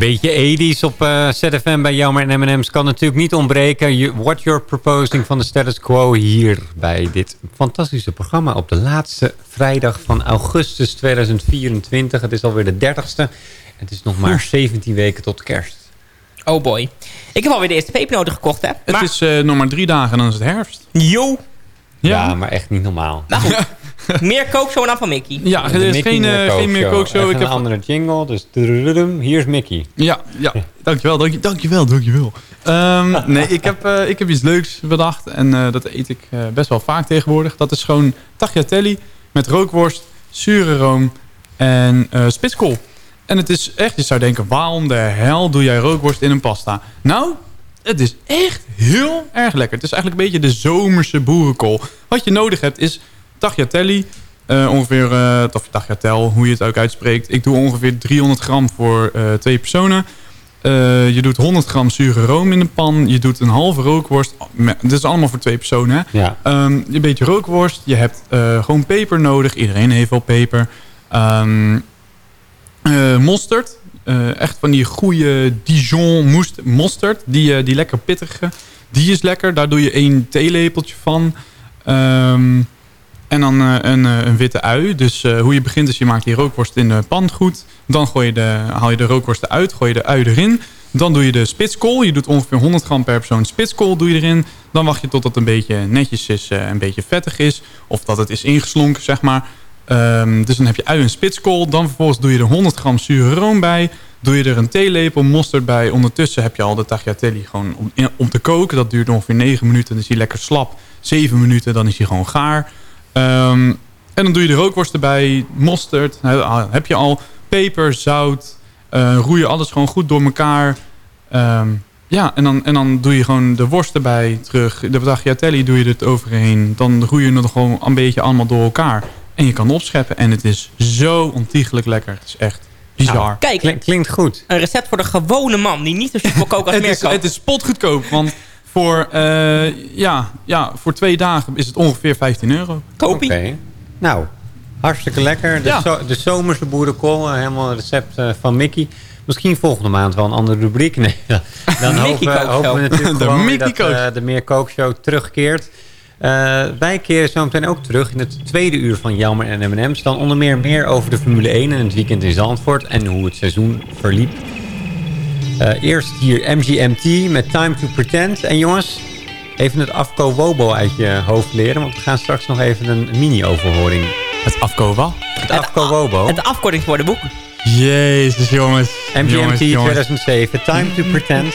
Beetje 80s op eh, ZFM bij Jammer en M&M's kan natuurlijk niet ontbreken. You- What You're Proposing van de status quo hier bij dit fantastische programma op de laatste vrijdag van augustus 2024. Het is alweer de 30ste. Het is nog maar 17 weken tot kerst. Oh boy. Ik heb alweer de eerste pepernoten gekocht, hè? Het is eh, nog maar drie dagen en dan is het herfst. Yo! Ja, maar echt niet normaal. Nou goed. Meer kookshow dan van Mickey. Ja, er is geen, eh, geen meer kookshow. Ik heb een andere jingle, dus hier is Mickey. Ja, ja. Dankjewel, dank, dankjewel, dankjewel. Ehm nee, ik heb, eh, ik heb iets leuks bedacht. En eh, dat eet ik eh, best wel vaak tegenwoordig. Dat is gewoon tagliatelle met rookworst, zure room en eh spitskool. En het is echt, je zou denken, waarom de hel doe jij rookworst in een pasta? Nou, het is echt heel erg lekker. Het is eigenlijk een beetje de zomerse boerenkool. Wat je nodig hebt is tagliatelle. eh, ongeveer, eh of hoe je het ook uitspreekt. Ik doe ongeveer 300 gram voor eh, twee personen. Je doet 100 gram zure room in de pan. Je doet een halve rookworst. Dit is allemaal voor twee personen. Hè? Ja. Ehm, een beetje rookworst. Je hebt gewoon peper nodig. Iedereen heeft wel peper. Eh, mosterd. Echt van die goede Dijon moest- mosterd. Die, die lekker pittige. Die is lekker. Daar doe je één theelepeltje van. Ehm, en dan eh, een, eh, een witte ui. Dus eh, hoe je begint is je maakt die rookworst in de pan goed. Dan gooi je de, haal je de rookworst eruit. Gooi je de ui erin. Dan doe je de spitskool. Je doet ongeveer 100 gram per persoon spitskool doe je erin. Dan wacht je tot het een beetje netjes is. een beetje vettig is. Of dat het is ingeslonken zeg maar. Ehm, dus dan heb je ui en spitskool. Dan vervolgens doe je er 100 gram zure room bij. Doe je er een theelepel mosterd bij. Ondertussen heb je al de tagliatelle gewoon om, om te koken. Dat duurt ongeveer 9 minuten. Dan is hij lekker slap. 7 minuten, dan is hij gewoon gaar. Ehm, en dan doe je de rookworst erbij. Mosterd. he- Heb je al. Peper, zout. eh roei je alles gewoon goed door elkaar. Ehm, ja, en dan, en dan doe je gewoon de worst erbij terug. De tagliatelle doe je er overheen. Dan roei je het gewoon een beetje allemaal door elkaar. En je kan opscheppen. En het is zo ontiegelijk lekker. Het is echt bizar. Nou, kijk, klinkt goed. Een recept voor de gewone man die niet zo super kookt als het, meer is, kookt. het is spotgoedkoop. Want voor, eh, ja, ja, voor twee dagen is het ongeveer 15 euro. Kopie. Oké. Nou, hartstikke lekker. De, Ja. zo- de zomerse boerenkool, eh, helemaal een recept eh, van Mickey. Misschien volgende maand wel een andere rubriek. Nee, dan hopen, we- Kookshow. hopen we natuurlijk De gewoon weer Mickey dat Kook. eh, de Meer Kookshow terugkeert. Eh, wij keren zo meteen ook terug in het tweede uur van Jelmer en M&M's. Dan onder meer meer over de Formule 1 en het weekend in Zandvoort. En hoe het seizoen verliep. Eh, eerst hier MGMT met Time to Pretend. En jongens, even het Afko Wobo uit je hoofd leren. Want we gaan straks nog even een mini-overhoring. Het Afko wat? Het Afko Wobo. Het afkortingswoordenboek. Jezus jongens. MGMT Jongens, jongens. 2007, Time to Pretend.